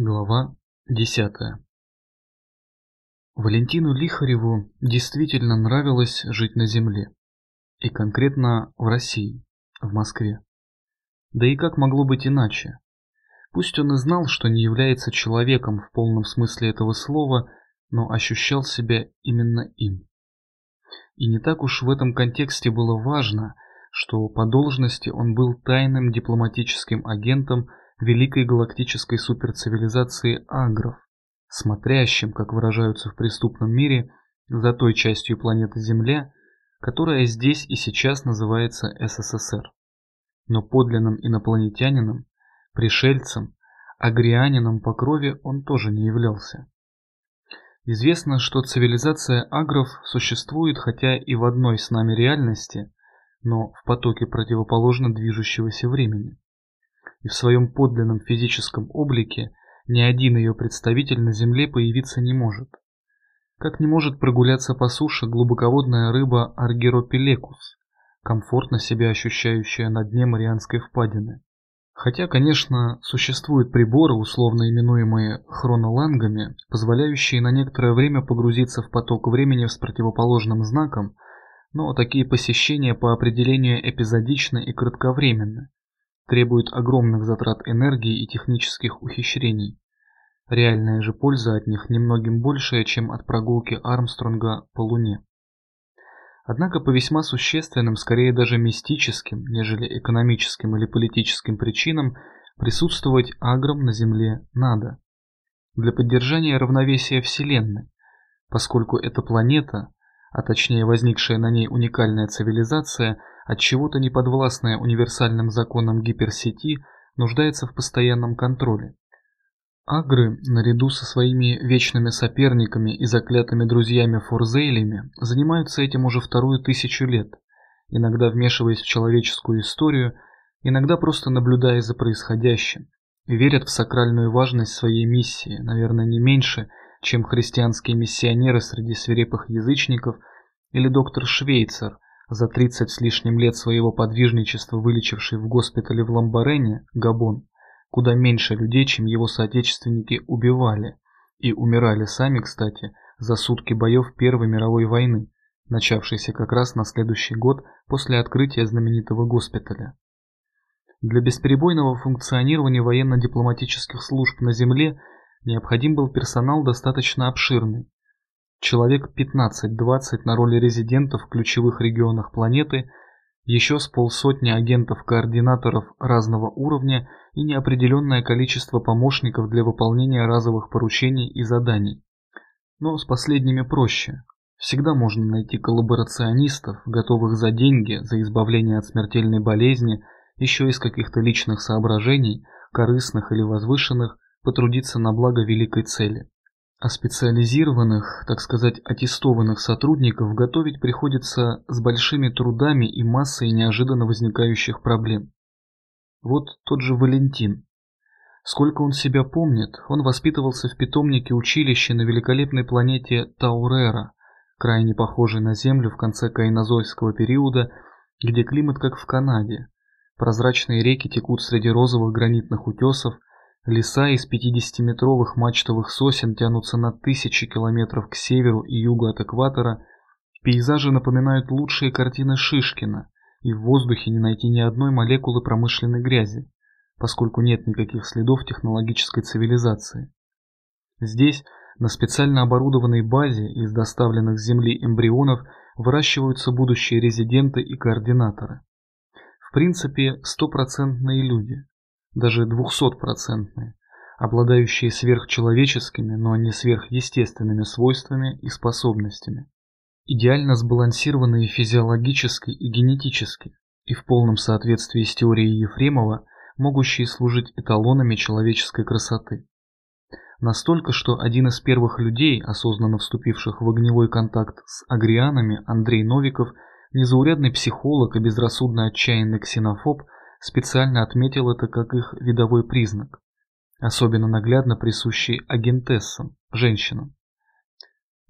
Глава 10 Валентину Лихареву действительно нравилось жить на земле. И конкретно в России, в Москве. Да и как могло быть иначе? Пусть он и знал, что не является человеком в полном смысле этого слова, но ощущал себя именно им. И не так уж в этом контексте было важно, что по должности он был тайным дипломатическим агентом великой галактической суперцивилизации агров, смотрящим, как выражаются в преступном мире, за той частью планеты Земля, которая здесь и сейчас называется СССР. Но подлинным инопланетянином, пришельцем, агрианином по крови он тоже не являлся. Известно, что цивилизация агров существует хотя и в одной с нами реальности, но в потоке противоположно движущегося времени и в своем подлинном физическом облике ни один ее представитель на Земле появиться не может. Как не может прогуляться по суше глубоководная рыба Аргеропилекус, комфортно себя ощущающая на дне Марианской впадины. Хотя, конечно, существуют приборы, условно именуемые хронолангами, позволяющие на некоторое время погрузиться в поток времени с противоположным знаком, но такие посещения по определению эпизодичны и кратковременны, требует огромных затрат энергии и технических ухищрений. Реальная же польза от них немногим большая, чем от прогулки Армстронга по Луне. Однако по весьма существенным, скорее даже мистическим, нежели экономическим или политическим причинам, присутствовать агром на Земле надо. Для поддержания равновесия Вселенной, поскольку эта планета, а точнее возникшая на ней уникальная цивилизация – от чего-то неподвластная универсальным законам гиперсети, нуждается в постоянном контроле. Агры, наряду со своими вечными соперниками и заклятыми друзьями Форзейлями, занимаются этим уже вторую тысячу лет, иногда вмешиваясь в человеческую историю, иногда просто наблюдая за происходящим, и верят в сакральную важность своей миссии, наверное, не меньше, чем христианские миссионеры среди свирепых язычников или доктор Швейцер – за 30 с лишним лет своего подвижничества вылечивший в госпитале в Ламбарене, Габон, куда меньше людей, чем его соотечественники убивали, и умирали сами, кстати, за сутки боев Первой мировой войны, начавшейся как раз на следующий год после открытия знаменитого госпиталя. Для бесперебойного функционирования военно-дипломатических служб на Земле необходим был персонал достаточно обширный, человек 15-20 на роли резидентов в ключевых регионах планеты, еще с полсотни агентов-координаторов разного уровня и неопределенное количество помощников для выполнения разовых поручений и заданий. Но с последними проще. Всегда можно найти коллаборационистов, готовых за деньги, за избавление от смертельной болезни, еще из каких-то личных соображений, корыстных или возвышенных, потрудиться на благо великой цели. А специализированных, так сказать, аттестованных сотрудников готовить приходится с большими трудами и массой неожиданно возникающих проблем. Вот тот же Валентин. Сколько он себя помнит, он воспитывался в питомнике училища на великолепной планете Таурера, крайне похожей на Землю в конце кайнозойского периода, где климат как в Канаде. Прозрачные реки текут среди розовых гранитных утесов, Леса из 50-метровых мачтовых сосен тянутся на тысячи километров к северу и югу от экватора. Пейзажи напоминают лучшие картины Шишкина, и в воздухе не найти ни одной молекулы промышленной грязи, поскольку нет никаких следов технологической цивилизации. Здесь, на специально оборудованной базе из доставленных с Земли эмбрионов, выращиваются будущие резиденты и координаторы. В принципе, стопроцентные люди – даже двухсотпроцентные, обладающие сверхчеловеческими, но не сверхъестественными свойствами и способностями, идеально сбалансированные физиологически и генетически, и в полном соответствии с теорией Ефремова, могущие служить эталонами человеческой красоты. Настолько, что один из первых людей, осознанно вступивших в огневой контакт с агрианами, Андрей Новиков, незаурядный психолог и безрассудно отчаянный ксенофоб – специально отметил это как их видовой признак, особенно наглядно присущий агентессам, женщинам.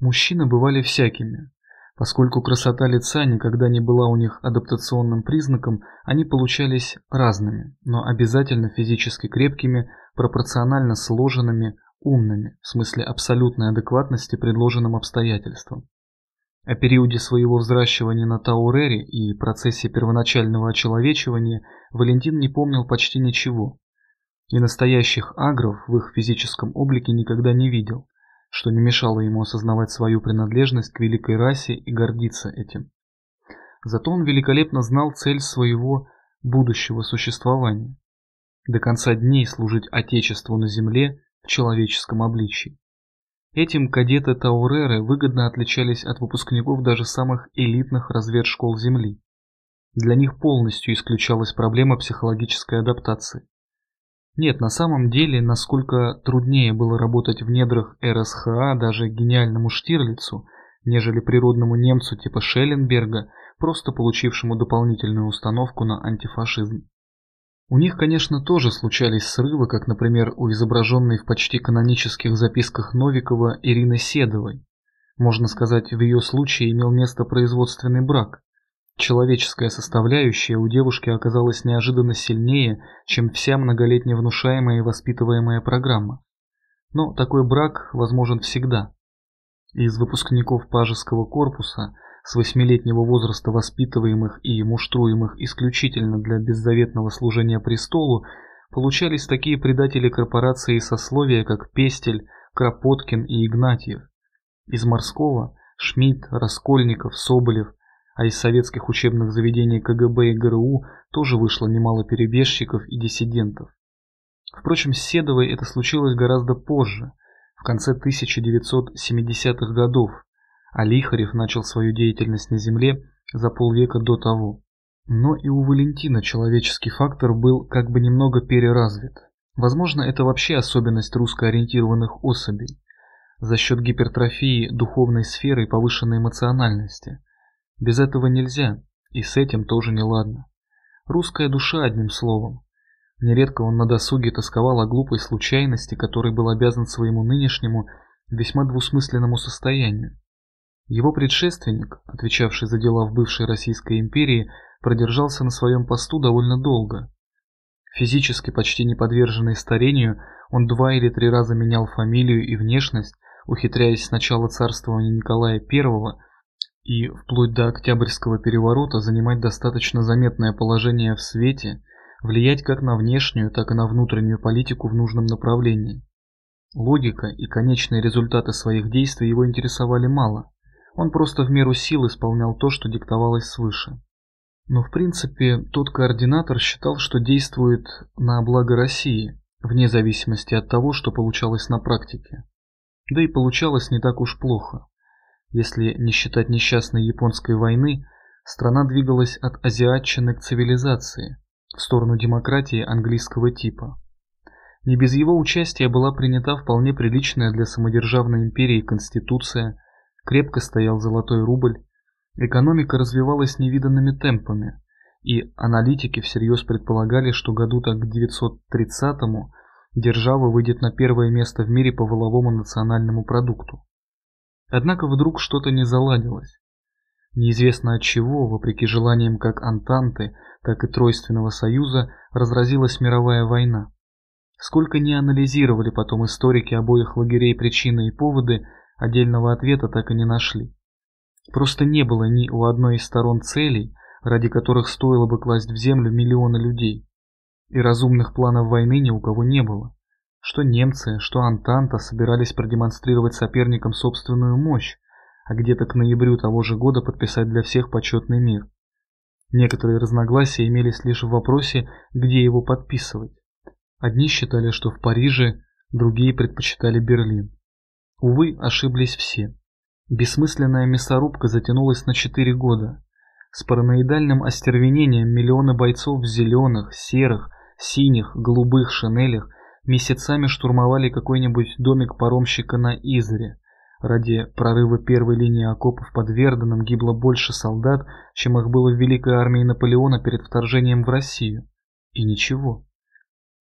Мужчины бывали всякими. Поскольку красота лица никогда не была у них адаптационным признаком, они получались разными, но обязательно физически крепкими, пропорционально сложенными, умными, в смысле абсолютной адекватности предложенным обстоятельствам. О периоде своего взращивания на Таурере и процессе первоначального очеловечивания Валентин не помнил почти ничего. И настоящих агров в их физическом облике никогда не видел что не мешало ему осознавать свою принадлежность к великой расе и гордиться этим. Зато он великолепно знал цель своего будущего существования – до конца дней служить Отечеству на земле в человеческом обличии. Этим кадеты Тауреры выгодно отличались от выпускников даже самых элитных разведшкол Земли. Для них полностью исключалась проблема психологической адаптации. Нет, на самом деле, насколько труднее было работать в недрах РСХА даже гениальному Штирлицу, нежели природному немцу типа Шелленберга, просто получившему дополнительную установку на антифашизм. У них, конечно, тоже случались срывы, как, например, у изображенной в почти канонических записках Новикова Ирины Седовой. Можно сказать, в ее случае имел место производственный брак. Человеческая составляющая у девушки оказалась неожиданно сильнее, чем вся многолетне внушаемая и воспитываемая программа. Но такой брак возможен всегда. Из выпускников пажеского корпуса, с восьмилетнего возраста воспитываемых и муштруемых исключительно для беззаветного служения престолу, получались такие предатели корпорации и сословия, как Пестель, Кропоткин и Игнатьев. Из морского – Шмидт, Раскольников, Соболев, а из советских учебных заведений КГБ и ГРУ тоже вышло немало перебежчиков и диссидентов. Впрочем, с Седовой это случилось гораздо позже, в конце 1970-х годов, а Лихарев начал свою деятельность на Земле за полвека до того. Но и у Валентина человеческий фактор был как бы немного переразвит. Возможно, это вообще особенность русско-ориентированных особей за счет гипертрофии духовной сферы и повышенной эмоциональности – без этого нельзя, и с этим тоже не ладно. Русская душа, одним словом. Нередко он на досуге тосковал о глупой случайности, которой был обязан своему нынешнему, весьма двусмысленному состоянию. Его предшественник, отвечавший за дела в бывшей Российской империи, продержался на своем посту довольно долго. Физически почти не подверженный старению, он два или три раза менял фамилию и внешность, ухитряясь с начала царствования Николая I и вплоть до Октябрьского переворота занимать достаточно заметное положение в свете, влиять как на внешнюю, так и на внутреннюю политику в нужном направлении. Логика и конечные результаты своих действий его интересовали мало. Он просто в меру сил исполнял то, что диктовалось свыше. Но в принципе тот координатор считал, что действует на благо России, вне зависимости от того, что получалось на практике. Да и получалось не так уж плохо. Если не считать несчастной японской войны, страна двигалась от азиатчины к цивилизации, в сторону демократии английского типа. Не без его участия была принята вполне приличная для самодержавной империи конституция, крепко стоял золотой рубль, экономика развивалась невиданными темпами, и аналитики всерьез предполагали, что году так к 930-му держава выйдет на первое место в мире по воловому национальному продукту. Однако вдруг что-то не заладилось. Неизвестно от чего, вопреки желаниям как Антанты, так и Тройственного Союза, разразилась мировая война. Сколько ни анализировали потом историки обоих лагерей причины и поводы, отдельного ответа так и не нашли. Просто не было ни у одной из сторон целей, ради которых стоило бы класть в землю миллионы людей. И разумных планов войны ни у кого не было. Что немцы, что Антанта собирались продемонстрировать соперникам собственную мощь, а где-то к ноябрю того же года подписать для всех почетный мир. Некоторые разногласия имелись лишь в вопросе, где его подписывать. Одни считали, что в Париже, другие предпочитали Берлин. Увы, ошиблись все. Бессмысленная мясорубка затянулась на 4 года. С параноидальным остервенением миллионы бойцов в зеленых, серых, синих, голубых шинелях месяцами штурмовали какой-нибудь домик паромщика на Изере. Ради прорыва первой линии окопов под Верденом гибло больше солдат, чем их было в Великой армии Наполеона перед вторжением в Россию. И ничего.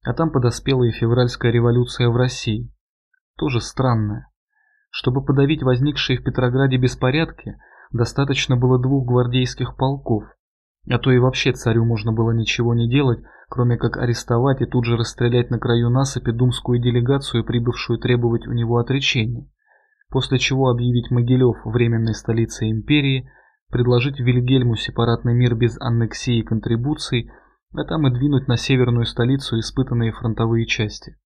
А там подоспела и февральская революция в России. Тоже странная. Чтобы подавить возникшие в Петрограде беспорядки, достаточно было двух гвардейских полков, а то и вообще царю можно было ничего не делать, кроме как арестовать и тут же расстрелять на краю насыпи думскую делегацию, прибывшую требовать у него отречения, после чего объявить Могилев временной столицей империи, предложить Вильгельму сепаратный мир без аннексии и контрибуций, а там и двинуть на северную столицу испытанные фронтовые части.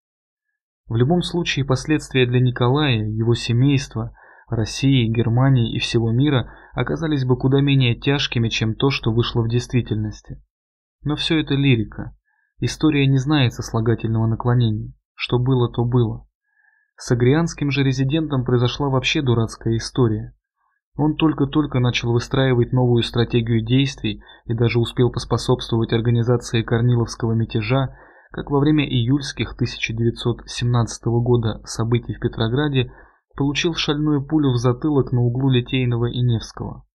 В любом случае последствия для Николая, его семейства, России, Германии и всего мира оказались бы куда менее тяжкими, чем то, что вышло в действительности. Но все это лирика. История не знает сослагательного наклонения. Что было, то было. С агрианским же резидентом произошла вообще дурацкая история. Он только-только начал выстраивать новую стратегию действий и даже успел поспособствовать организации Корниловского мятежа, как во время июльских 1917 года событий в Петрограде получил шальную пулю в затылок на углу Литейного и Невского.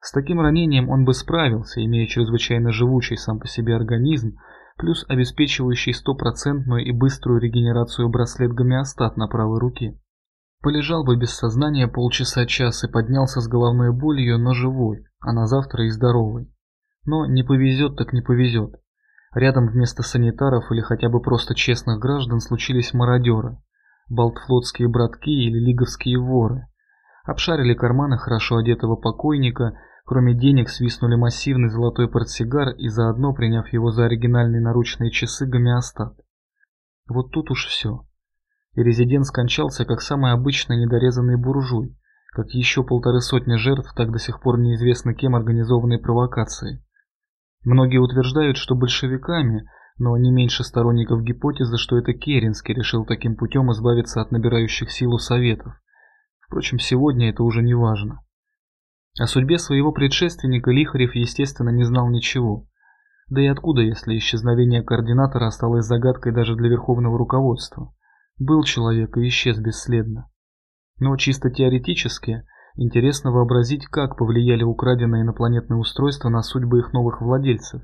С таким ранением он бы справился, имея чрезвычайно живучий сам по себе организм, плюс обеспечивающий стопроцентную и быструю регенерацию браслет-гомеостат на правой руке. Полежал бы без сознания полчаса-час и поднялся с головной болью, но живой, а на завтра и здоровый. Но не повезет так не повезет. Рядом вместо санитаров или хотя бы просто честных граждан случились мародеры, балтфлотские братки или лиговские воры. Обшарили карманы хорошо одетого покойника, кроме денег свистнули массивный золотой портсигар и заодно, приняв его за оригинальные наручные часы, гомеостат. Вот тут уж все. И резидент скончался как самый обычный недорезанный буржуй, как еще полторы сотни жертв так до сих пор неизвестно кем организованной провокации. Многие утверждают, что большевиками – но не меньше сторонников гипотезы, что это Керенский решил таким путем избавиться от набирающих силу советов. Впрочем, сегодня это уже не важно. О судьбе своего предшественника Лихарев, естественно, не знал ничего. Да и откуда, если исчезновение координатора осталось загадкой даже для верховного руководства? Был человек и исчез бесследно. Но чисто теоретически интересно вообразить, как повлияли украденные инопланетные устройства на судьбы их новых владельцев.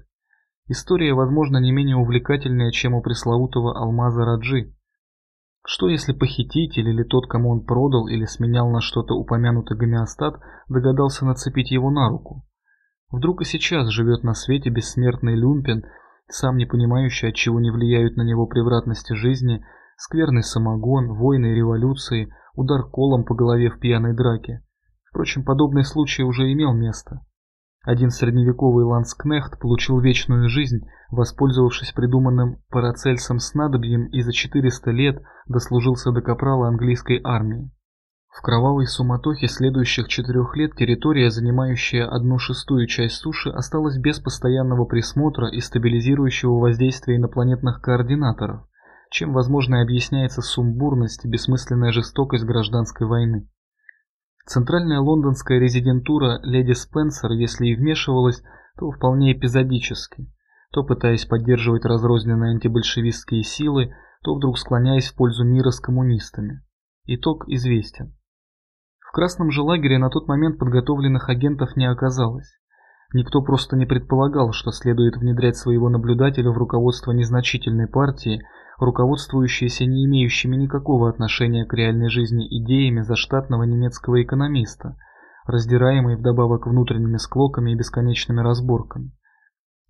История, возможно, не менее увлекательная, чем у пресловутого алмаза Раджи. Что если похититель или тот, кому он продал или сменял на что-то упомянутый гомеостат, догадался нацепить его на руку? Вдруг и сейчас живет на свете бессмертный Люмпен, сам не понимающий, от чего не влияют на него превратности жизни, скверный самогон, войны и революции, удар колом по голове в пьяной драке. Впрочем, подобный случай уже имел место. Один средневековый ланскнехт получил вечную жизнь, воспользовавшись придуманным парацельсом снадобьем и за 400 лет дослужился до капрала английской армии. В кровавой суматохе следующих четырех лет территория, занимающая одну шестую часть суши, осталась без постоянного присмотра и стабилизирующего воздействия инопланетных координаторов, чем, возможно, и объясняется сумбурность и бессмысленная жестокость гражданской войны. Центральная лондонская резидентура леди Спенсер, если и вмешивалась, то вполне эпизодически, то пытаясь поддерживать разрозненные антибольшевистские силы, то вдруг склоняясь в пользу мира с коммунистами. Итог известен. В красном же лагере на тот момент подготовленных агентов не оказалось. Никто просто не предполагал, что следует внедрять своего наблюдателя в руководство незначительной партии, руководствующейся не имеющими никакого отношения к реальной жизни идеями заштатного немецкого экономиста, раздираемой вдобавок внутренними склоками и бесконечными разборками.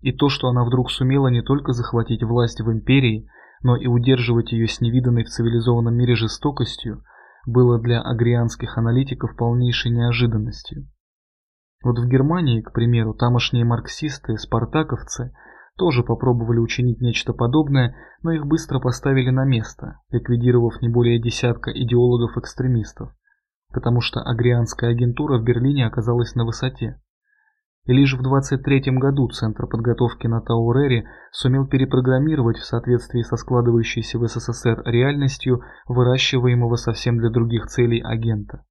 И то, что она вдруг сумела не только захватить власть в империи, но и удерживать ее с невиданной в цивилизованном мире жестокостью, было для агрианских аналитиков полнейшей неожиданностью. Вот в Германии, к примеру, тамошние марксисты, спартаковцы тоже попробовали учинить нечто подобное, но их быстро поставили на место, ликвидировав не более десятка идеологов-экстремистов, потому что агрианская агентура в Берлине оказалась на высоте. И лишь в 23 году Центр подготовки на Таурере сумел перепрограммировать в соответствии со складывающейся в СССР реальностью выращиваемого совсем для других целей агента.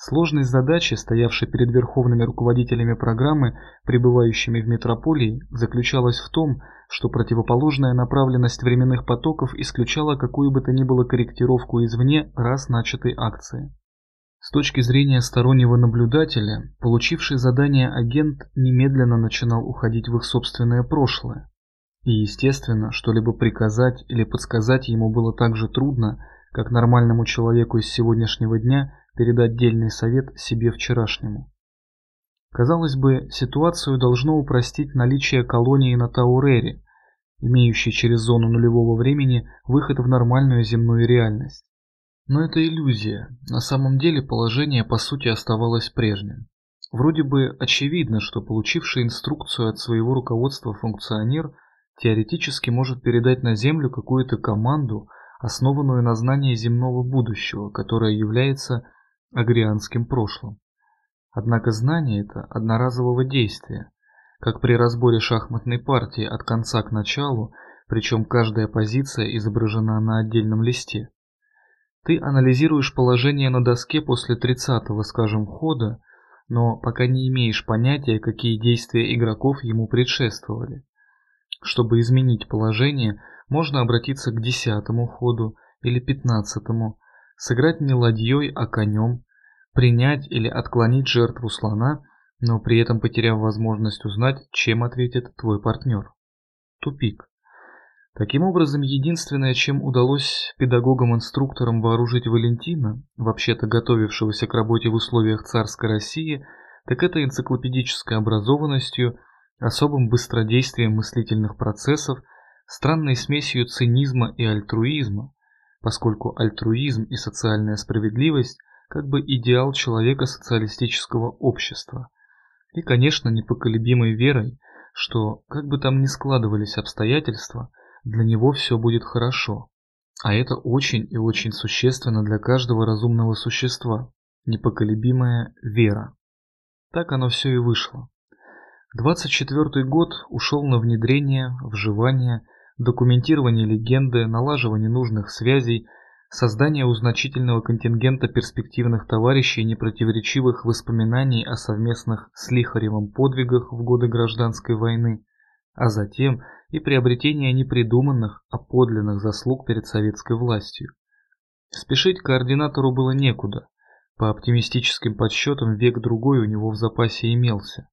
Сложность задачи, стоявшей перед верховными руководителями программы, пребывающими в метрополии, заключалась в том, что противоположная направленность временных потоков исключала какую бы то ни было корректировку извне раз начатой акции. С точки зрения стороннего наблюдателя, получивший задание агент немедленно начинал уходить в их собственное прошлое. И естественно, что-либо приказать или подсказать ему было так же трудно, как нормальному человеку из сегодняшнего дня передать дельный совет себе вчерашнему. Казалось бы, ситуацию должно упростить наличие колонии на Таурере, имеющей через зону нулевого времени выход в нормальную земную реальность. Но это иллюзия. На самом деле положение по сути оставалось прежним. Вроде бы очевидно, что получивший инструкцию от своего руководства функционер теоретически может передать на Землю какую-то команду, основанную на знании земного будущего, которое является агрианским прошлым. Однако знание это одноразового действия, как при разборе шахматной партии от конца к началу, причем каждая позиция изображена на отдельном листе. Ты анализируешь положение на доске после 30-го, скажем, хода, но пока не имеешь понятия, какие действия игроков ему предшествовали. Чтобы изменить положение, можно обратиться к десятому ходу или пятнадцатому, сыграть не ладьей, а конем, принять или отклонить жертву слона, но при этом потеряв возможность узнать, чем ответит твой партнер. Тупик. Таким образом, единственное, чем удалось педагогам-инструкторам вооружить Валентина, вообще-то готовившегося к работе в условиях царской России, так это энциклопедической образованностью, особым быстродействием мыслительных процессов, странной смесью цинизма и альтруизма, поскольку альтруизм и социальная справедливость как бы идеал человека социалистического общества. И, конечно, непоколебимой верой, что, как бы там ни складывались обстоятельства, для него все будет хорошо. А это очень и очень существенно для каждого разумного существа. Непоколебимая вера. Так оно все и вышло. 24 год ушел на внедрение, вживание, документирование легенды, налаживание нужных связей, создание у значительного контингента перспективных товарищей непротиворечивых воспоминаний о совместных с Лихаревым подвигах в годы гражданской войны, а затем и приобретение непридуманных, а подлинных заслуг перед советской властью. Спешить координатору было некуда. По оптимистическим подсчетам век-другой у него в запасе имелся.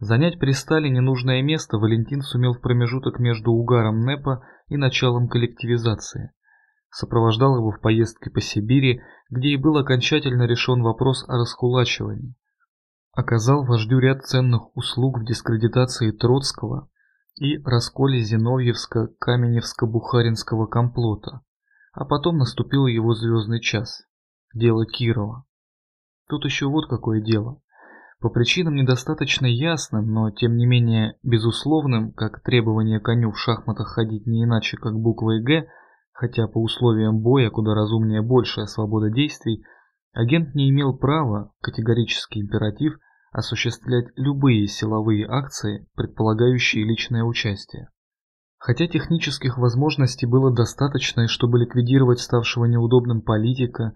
Занять при Сталине нужное место Валентин сумел в промежуток между угаром НЭПа и началом коллективизации сопровождал его в поездке по Сибири, где и был окончательно решен вопрос о раскулачивании. Оказал вождю ряд ценных услуг в дискредитации Троцкого и расколе Зиновьевско-Каменевско-Бухаринского комплота, а потом наступил его звездный час – дело Кирова. Тут еще вот какое дело. По причинам недостаточно ясным, но тем не менее безусловным, как требование коню в шахматах ходить не иначе, как буквой «Г», Хотя по условиям боя куда разумнее большая свобода действий, агент не имел права, категорический императив, осуществлять любые силовые акции, предполагающие личное участие. Хотя технических возможностей было достаточно, чтобы ликвидировать ставшего неудобным политика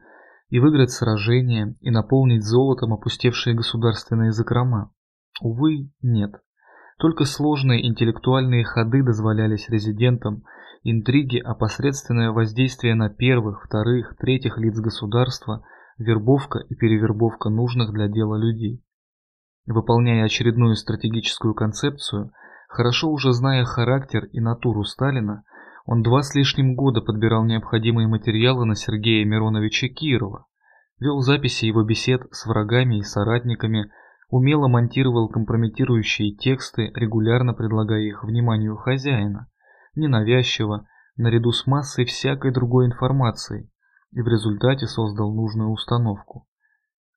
и выиграть сражение и наполнить золотом опустевшие государственные закрома. Увы, нет. Только сложные интеллектуальные ходы дозволялись резидентам интриги, опосредственное воздействие на первых, вторых, третьих лиц государства, вербовка и перевербовка нужных для дела людей. Выполняя очередную стратегическую концепцию, хорошо уже зная характер и натуру Сталина, он два с лишним года подбирал необходимые материалы на Сергея Мироновича Кирова, вел записи его бесед с врагами и соратниками, умело монтировал компрометирующие тексты, регулярно предлагая их вниманию хозяина, ненавязчиво, наряду с массой всякой другой информации, и в результате создал нужную установку.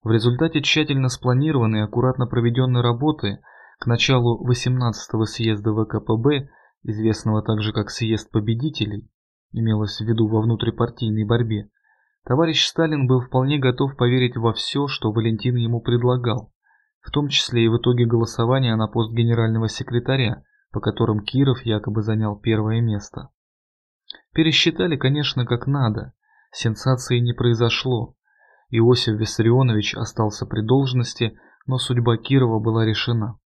В результате тщательно спланированной и аккуратно проведенной работы к началу 18-го съезда ВКПБ, известного также как съезд победителей, имелось в виду во внутрипартийной борьбе, товарищ Сталин был вполне готов поверить во все, что Валентин ему предлагал, в том числе и в итоге голосования на пост генерального секретаря, по которым Киров якобы занял первое место. Пересчитали, конечно, как надо. Сенсации не произошло. Иосиф Виссарионович остался при должности, но судьба Кирова была решена.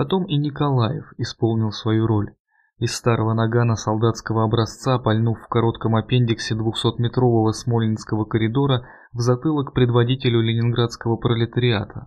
Потом и Николаев исполнил свою роль. Из старого нагана солдатского образца, пальнув в коротком аппендиксе 200-метрового Смоленского коридора в затылок предводителю ленинградского пролетариата.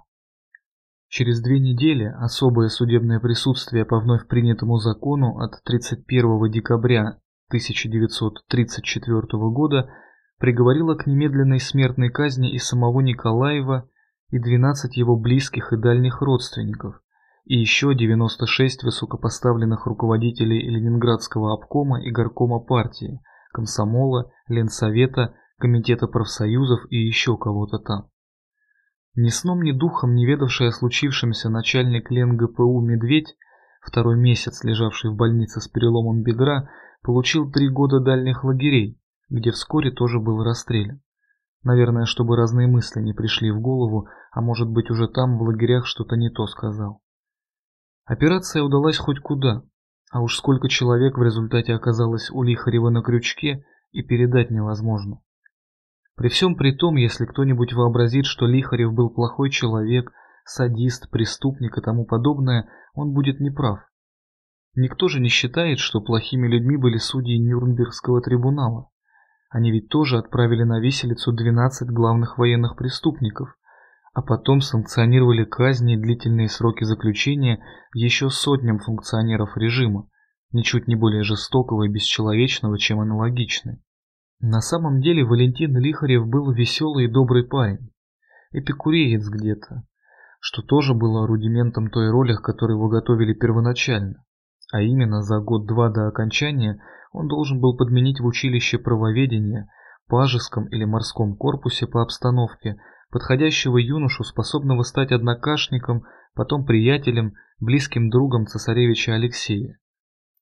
Через две недели особое судебное присутствие по вновь принятому закону от 31 декабря 1934 года приговорило к немедленной смертной казни и самого Николаева, и 12 его близких и дальних родственников, и еще 96 высокопоставленных руководителей Ленинградского обкома и горкома партии, комсомола, Ленсовета, Комитета профсоюзов и еще кого-то там. Ни сном, ни духом не ведавший о случившемся начальник Лен ГПУ Медведь, второй месяц лежавший в больнице с переломом бедра, получил три года дальних лагерей, где вскоре тоже был расстрелян. Наверное, чтобы разные мысли не пришли в голову, а может быть уже там в лагерях что-то не то сказал. Операция удалась хоть куда, а уж сколько человек в результате оказалось у Лихарева на крючке и передать невозможно. При всем при том, если кто-нибудь вообразит, что Лихарев был плохой человек, садист, преступник и тому подобное, он будет неправ. Никто же не считает, что плохими людьми были судьи Нюрнбергского трибунала. Они ведь тоже отправили на виселицу 12 главных военных преступников, а потом санкционировали казни и длительные сроки заключения еще сотням функционеров режима, ничуть не более жестокого и бесчеловечного, чем аналогичный. На самом деле Валентин Лихарев был веселый и добрый парень, эпикуреец где-то, что тоже было рудиментом той роли, которую его готовили первоначально. А именно за год-два до окончания он должен был подменить в училище правоведения, пажеском или морском корпусе по обстановке, подходящего юношу, способного стать однокашником, потом приятелем, близким другом цесаревича Алексея.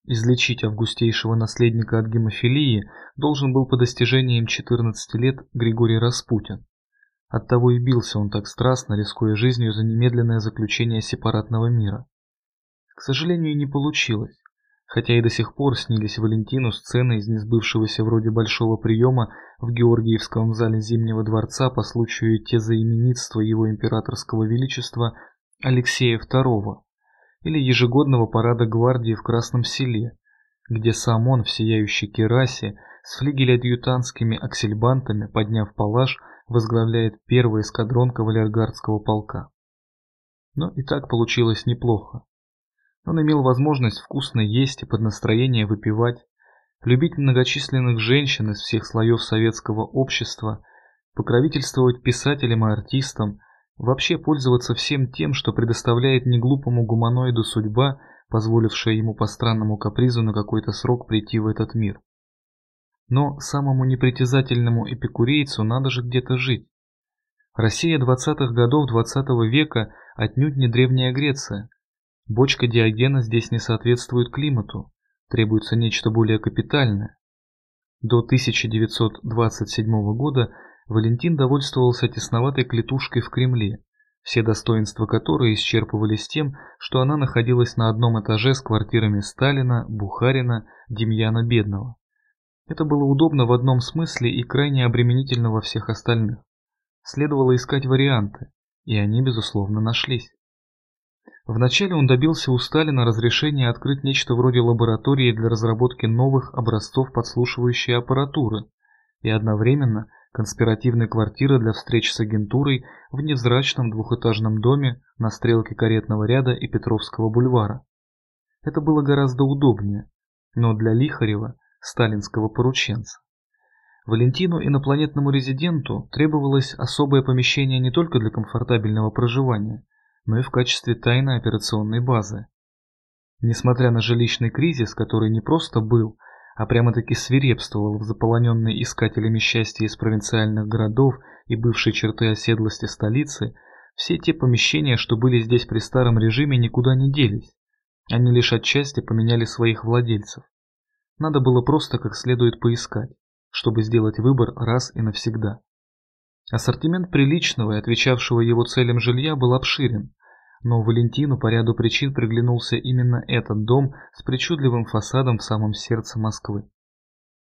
Излечить августейшего наследника от гемофилии должен был по достижениям 14 лет Григорий Распутин. Оттого и бился он так страстно, рискуя жизнью за немедленное заключение сепаратного мира. К сожалению, не получилось, хотя и до сих пор снились Валентину сцены из несбывшегося вроде большого приема в Георгиевском зале Зимнего дворца по случаю тезаименитства его императорского величества Алексея II или ежегодного парада гвардии в Красном селе, где сам он в сияющей керасе с флигель-адъютантскими аксельбантами, подняв палаш, возглавляет первый эскадрон кавалергардского полка. Но и так получилось неплохо. Он имел возможность вкусно есть и под настроение выпивать, любить многочисленных женщин из всех слоев советского общества, покровительствовать писателям и артистам, вообще пользоваться всем тем, что предоставляет неглупому гуманоиду судьба, позволившая ему по странному капризу на какой-то срок прийти в этот мир. Но самому непритязательному эпикурейцу надо же где-то жить. Россия 20-х годов 20 -го века отнюдь не Древняя Греция. Бочка Диогена здесь не соответствует климату, требуется нечто более капитальное. До 1927 года Валентин довольствовался тесноватой клетушкой в Кремле, все достоинства которой исчерпывались тем, что она находилась на одном этаже с квартирами Сталина, Бухарина, Демьяна Бедного. Это было удобно в одном смысле и крайне обременительно во всех остальных. Следовало искать варианты, и они, безусловно, нашлись. Вначале он добился у Сталина разрешения открыть нечто вроде лаборатории для разработки новых образцов подслушивающей аппаратуры и одновременно конспиративной квартиры для встреч с агентурой в невзрачном двухэтажном доме на стрелке Каретного ряда и Петровского бульвара. Это было гораздо удобнее, но для Лихарева сталинского порученца. Валентину инопланетному резиденту требовалось особое помещение не только для комфортабельного проживания, но и в качестве тайной операционной базы. Несмотря на жилищный кризис, который не просто был, а прямо-таки свирепствовал в заполоненной искателями счастья из провинциальных городов и бывшей черты оседлости столицы, все те помещения, что были здесь при старом режиме, никуда не делись. Они лишь отчасти поменяли своих владельцев. Надо было просто как следует поискать, чтобы сделать выбор раз и навсегда. Ассортимент приличного и отвечавшего его целям жилья был обширен, но Валентину по ряду причин приглянулся именно этот дом с причудливым фасадом в самом сердце Москвы.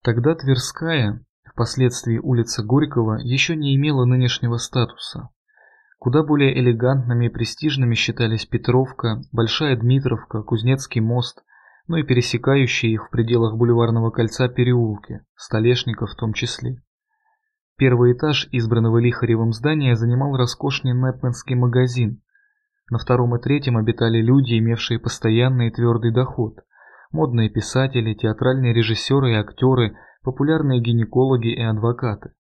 Тогда Тверская, впоследствии улица Горького, еще не имела нынешнего статуса. Куда более элегантными и престижными считались Петровка, Большая Дмитровка, Кузнецкий мост, но и пересекающие их в пределах бульварного кольца переулки, Столешников в том числе. Первый этаж избранного Лихаревым здания занимал роскошный Непманский магазин. На втором и третьем обитали люди, имевшие постоянный и твердый доход. Модные писатели, театральные режиссеры и актеры, популярные гинекологи и адвокаты.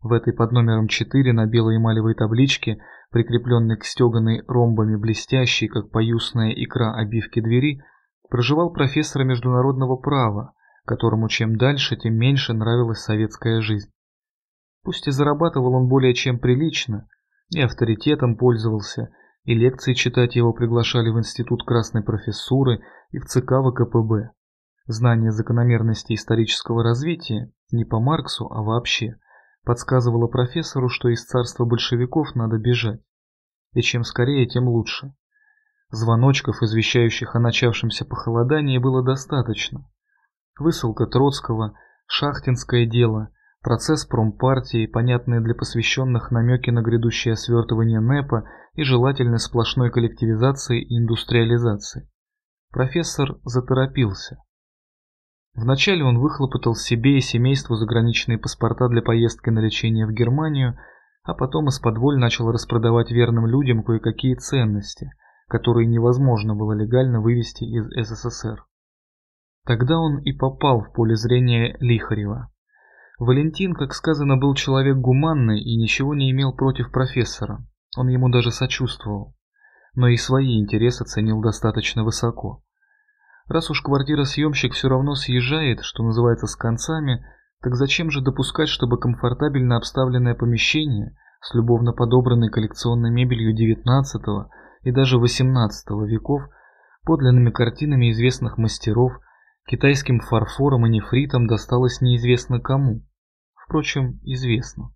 В этой под номером 4 на белой эмалевой табличке, прикрепленной к стеганой ромбами блестящей, как поюсная икра обивки двери, проживал профессор международного права, которому чем дальше, тем меньше нравилась советская жизнь. Пусть и зарабатывал он более чем прилично, и авторитетом пользовался, и лекции читать его приглашали в Институт Красной Профессуры и в ЦК ВКПБ. Знание закономерностей исторического развития не по Марксу, а вообще подсказывало профессору, что из царства большевиков надо бежать. И чем скорее, тем лучше. Звоночков, извещающих о начавшемся похолодании, было достаточно. Высылка Троцкого, шахтинское дело, процесс промпартии, понятные для посвященных намеки на грядущее свертывание НЭПа и желательной сплошной коллективизации и индустриализации. Профессор заторопился. Вначале он выхлопотал себе и семейству заграничные паспорта для поездки на лечение в Германию, а потом из-под начал распродавать верным людям кое-какие ценности, которые невозможно было легально вывести из СССР. Тогда он и попал в поле зрения Лихарева. Валентин, как сказано, был человек гуманный и ничего не имел против профессора. Он ему даже сочувствовал. Но и свои интересы ценил достаточно высоко. Раз уж квартира-съемщик все равно съезжает, что называется, с концами, так зачем же допускать, чтобы комфортабельно обставленное помещение с любовно подобранной коллекционной мебелью XIX и даже XVIII веков, подлинными картинами известных мастеров – Китайским фарфором и нефритом досталось неизвестно кому. Впрочем, известно.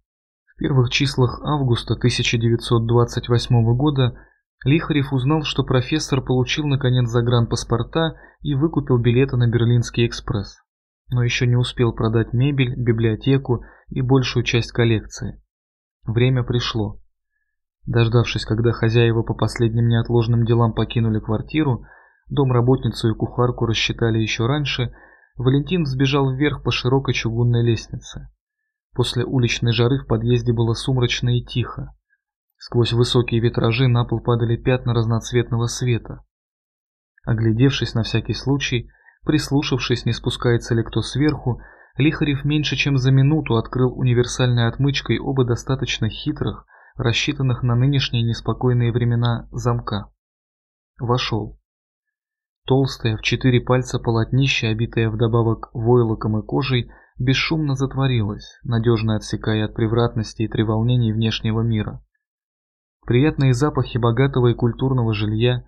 В первых числах августа 1928 года Лихарев узнал, что профессор получил наконец загранпаспорта и выкупил билеты на Берлинский экспресс. Но еще не успел продать мебель, библиотеку и большую часть коллекции. Время пришло. Дождавшись, когда хозяева по последним неотложным делам покинули квартиру, Домработницу и кухарку рассчитали еще раньше, Валентин сбежал вверх по широкой чугунной лестнице. После уличной жары в подъезде было сумрачно и тихо. Сквозь высокие витражи на пол падали пятна разноцветного света. Оглядевшись на всякий случай, прислушавшись, не спускается ли кто сверху, Лихарев меньше чем за минуту открыл универсальной отмычкой оба достаточно хитрых, рассчитанных на нынешние неспокойные времена замка. Вошел. Толстое, в четыре пальца полотнище, обитое вдобавок войлоком и кожей, бесшумно затворилось, надежно отсекая от превратности и треволнений внешнего мира. Приятные запахи богатого и культурного жилья,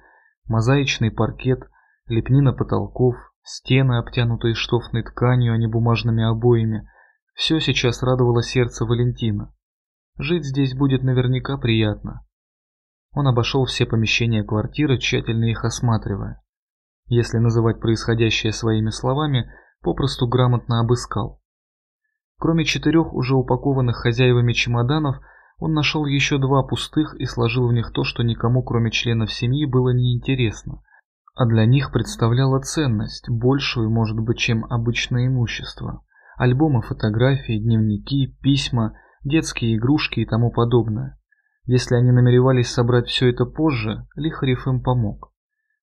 мозаичный паркет, лепнина потолков, стены, обтянутые штофной тканью, а не бумажными обоями, все сейчас радовало сердце Валентина. Жить здесь будет наверняка приятно. Он обошел все помещения квартиры, тщательно их осматривая если называть происходящее своими словами, попросту грамотно обыскал. Кроме четырех уже упакованных хозяевами чемоданов, он нашел еще два пустых и сложил в них то, что никому, кроме членов семьи, было неинтересно, а для них представляло ценность, большую, может быть, чем обычное имущество. Альбомы фотографий, дневники, письма, детские игрушки и тому подобное. Если они намеревались собрать все это позже, Лихарев им помог.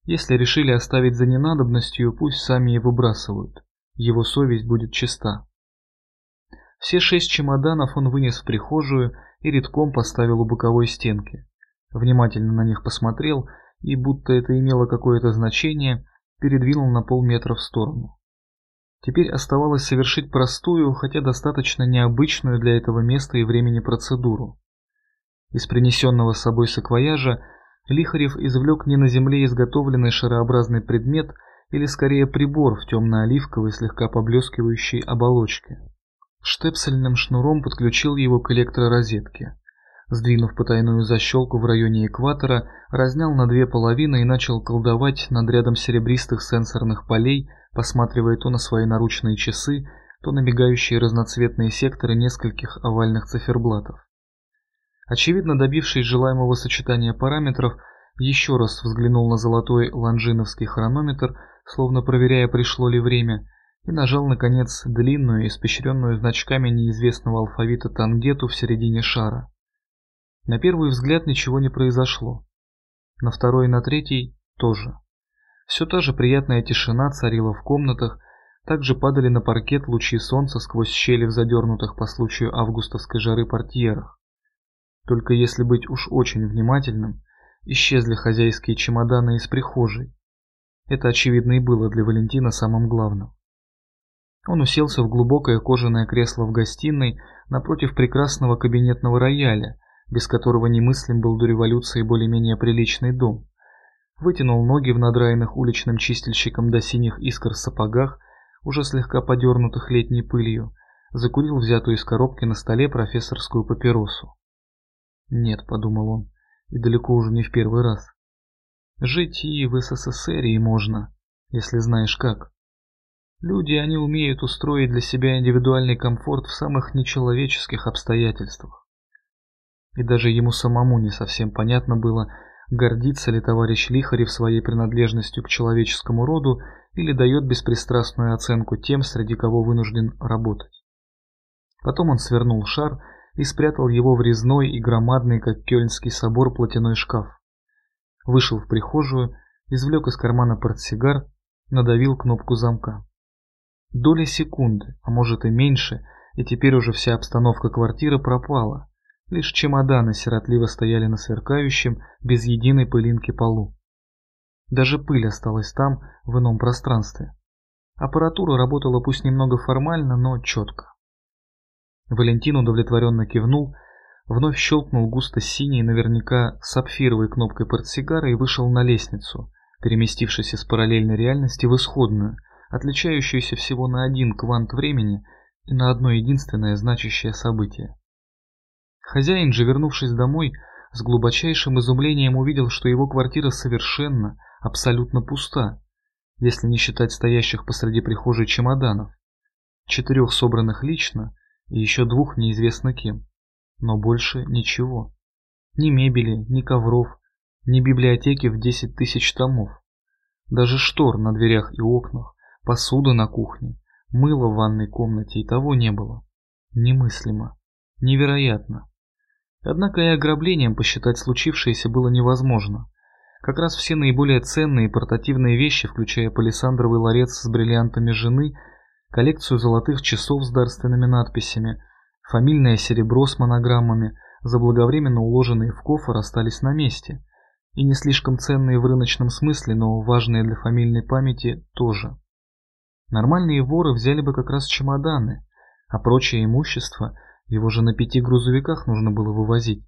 Если решили оставить за ненадобностью, пусть сами и выбрасывают. Его совесть будет чиста. Все шесть чемоданов он вынес в прихожую и редком поставил у боковой стенки. Внимательно на них посмотрел и, будто это имело какое-то значение, передвинул на полметра в сторону. Теперь оставалось совершить простую, хотя достаточно необычную для этого места и времени процедуру. Из принесенного с собой саквояжа Лихарев извлек не на земле изготовленный шарообразный предмет или скорее прибор в темно-оливковой слегка поблескивающей оболочке. Штепсельным шнуром подключил его к электророзетке. Сдвинув потайную защелку в районе экватора, разнял на две половины и начал колдовать над рядом серебристых сенсорных полей, посматривая то на свои наручные часы, то на мигающие разноцветные секторы нескольких овальных циферблатов. Очевидно, добившись желаемого сочетания параметров, еще раз взглянул на золотой ланжиновский хронометр, словно проверяя, пришло ли время, и нажал, наконец, длинную, испещренную значками неизвестного алфавита тангету в середине шара. На первый взгляд ничего не произошло. На второй и на третий тоже. Все та же приятная тишина царила в комнатах, Также падали на паркет лучи солнца сквозь щели в задернутых по случаю августовской жары портьерах. Только если быть уж очень внимательным, исчезли хозяйские чемоданы из прихожей. Это очевидно и было для Валентина самым главным. Он уселся в глубокое кожаное кресло в гостиной напротив прекрасного кабинетного рояля, без которого немыслим был до революции более-менее приличный дом. Вытянул ноги в надраенных уличным чистильщиком до синих искр сапогах уже слегка подернутых летней пылью, закурил взятую из коробки на столе профессорскую папиросу. «Нет», — подумал он, — «и далеко уже не в первый раз. Жить и в СССР и можно, если знаешь как. Люди, они умеют устроить для себя индивидуальный комфорт в самых нечеловеческих обстоятельствах. И даже ему самому не совсем понятно было, гордится ли товарищ Лихарев своей принадлежностью к человеческому роду или дает беспристрастную оценку тем, среди кого вынужден работать. Потом он свернул шар и спрятал его в резной и громадный, как Кёльнский собор, платяной шкаф. Вышел в прихожую, извлек из кармана портсигар, надавил кнопку замка. Доли секунды, а может и меньше, и теперь уже вся обстановка квартиры пропала. Лишь чемоданы сиротливо стояли на сверкающем, без единой пылинки полу. Даже пыль осталась там, в ином пространстве. Аппаратура работала пусть немного формально, но четко. Валентин удовлетворенно кивнул, вновь щелкнул густо синей, наверняка сапфировой кнопкой портсигара и вышел на лестницу, переместившись из параллельной реальности в исходную, отличающуюся всего на один квант времени и на одно единственное значащее событие. Хозяин же, вернувшись домой, с глубочайшим изумлением увидел, что его квартира совершенно, абсолютно пуста, если не считать стоящих посреди прихожей чемоданов. Четырех собранных лично и еще двух неизвестно кем. Но больше ничего. Ни мебели, ни ковров, ни библиотеки в десять тысяч томов. Даже штор на дверях и окнах, посуда на кухне, мыло в ванной комнате и того не было. Немыслимо. Невероятно. Однако и ограблением посчитать случившееся было невозможно. Как раз все наиболее ценные и портативные вещи, включая палисандровый ларец с бриллиантами жены, коллекцию золотых часов с дарственными надписями, фамильное серебро с монограммами, заблаговременно уложенные в кофр, остались на месте. И не слишком ценные в рыночном смысле, но важные для фамильной памяти тоже. Нормальные воры взяли бы как раз чемоданы, а прочее имущество его же на пяти грузовиках нужно было вывозить.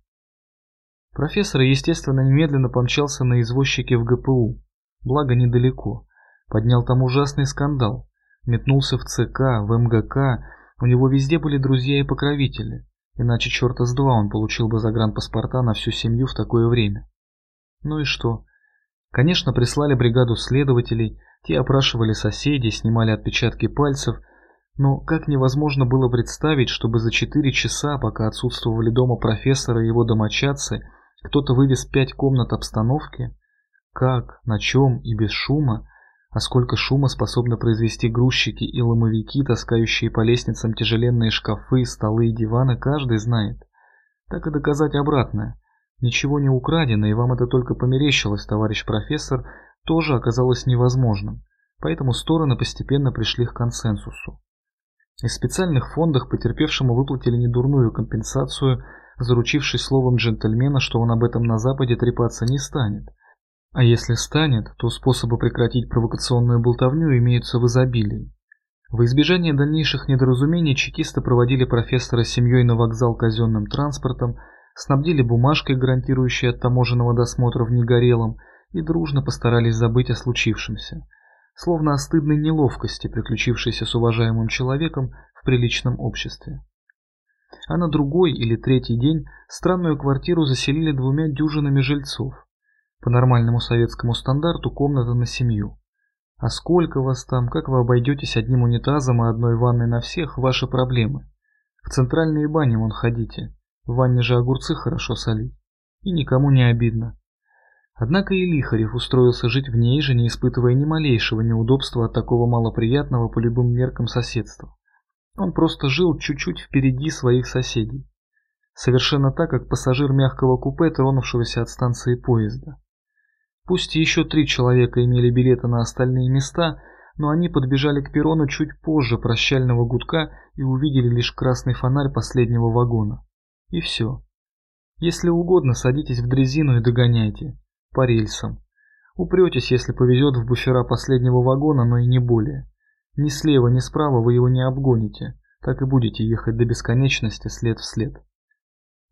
Профессор, естественно, немедленно помчался на извозчике в ГПУ, благо недалеко. Поднял там ужасный скандал. Метнулся в ЦК, в МГК, у него везде были друзья и покровители. Иначе черта с два он получил бы загранпаспорта на всю семью в такое время. Ну и что? Конечно, прислали бригаду следователей, те опрашивали соседей, снимали отпечатки пальцев, но как невозможно было представить, чтобы за четыре часа, пока отсутствовали дома профессора и его домочадцы, кто-то вывез пять комнат обстановки? Как, на чем и без шума? А сколько шума способны произвести грузчики и ломовики, таскающие по лестницам тяжеленные шкафы, столы и диваны, каждый знает. Так и доказать обратное. Ничего не украдено, и вам это только померещилось, товарищ профессор, тоже оказалось невозможным. Поэтому стороны постепенно пришли к консенсусу. Из специальных фондов потерпевшему выплатили недурную компенсацию – заручившись словом джентльмена, что он об этом на Западе трепаться не станет. А если станет, то способы прекратить провокационную болтовню имеются в изобилии. В избежание дальнейших недоразумений чекисты проводили профессора с семьей на вокзал казенным транспортом, снабдили бумажкой, гарантирующей от таможенного досмотра в негорелом, и дружно постарались забыть о случившемся, словно о стыдной неловкости, приключившейся с уважаемым человеком в приличном обществе а на другой или третий день странную квартиру заселили двумя дюжинами жильцов. По нормальному советскому стандарту комната на семью. А сколько вас там, как вы обойдетесь одним унитазом и одной ванной на всех, ваши проблемы. В центральные бани вон ходите, в ванне же огурцы хорошо солить. И никому не обидно. Однако и Лихарев устроился жить в ней же, не испытывая ни малейшего неудобства от такого малоприятного по любым меркам соседства. Он просто жил чуть-чуть впереди своих соседей. Совершенно так, как пассажир мягкого купе, тронувшегося от станции поезда. Пусть еще три человека имели билеты на остальные места, но они подбежали к перрону чуть позже прощального гудка и увидели лишь красный фонарь последнего вагона. И все. Если угодно, садитесь в дрезину и догоняйте. По рельсам. Упретесь, если повезет в буфера последнего вагона, но и не более. Ни слева, ни справа вы его не обгоните. Так и будете ехать до бесконечности след в след.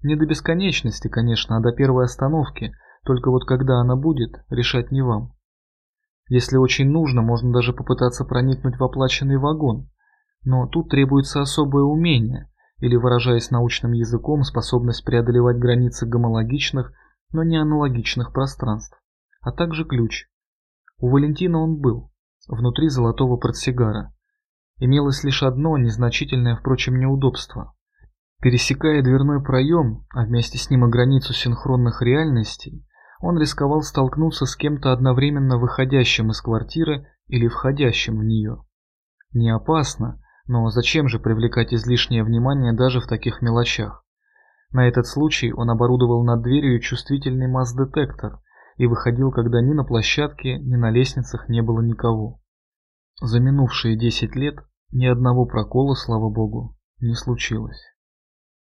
Не до бесконечности, конечно, а до первой остановки, только вот когда она будет, решать не вам. Если очень нужно, можно даже попытаться проникнуть в оплаченный вагон. Но тут требуется особое умение, или, выражаясь научным языком, способность преодолевать границы гомологичных, но не аналогичных пространств, а также ключ. У Валентина он был, внутри золотого портсигара. Имелось лишь одно, незначительное, впрочем, неудобство. Пересекая дверной проем, а вместе с ним и границу синхронных реальностей, он рисковал столкнуться с кем-то одновременно выходящим из квартиры или входящим в нее. Не опасно, но зачем же привлекать излишнее внимание даже в таких мелочах? На этот случай он оборудовал над дверью чувствительный масс-детектор и выходил, когда ни на площадке, ни на лестницах не было никого. За минувшие 10 лет ни одного прокола, слава богу, не случилось.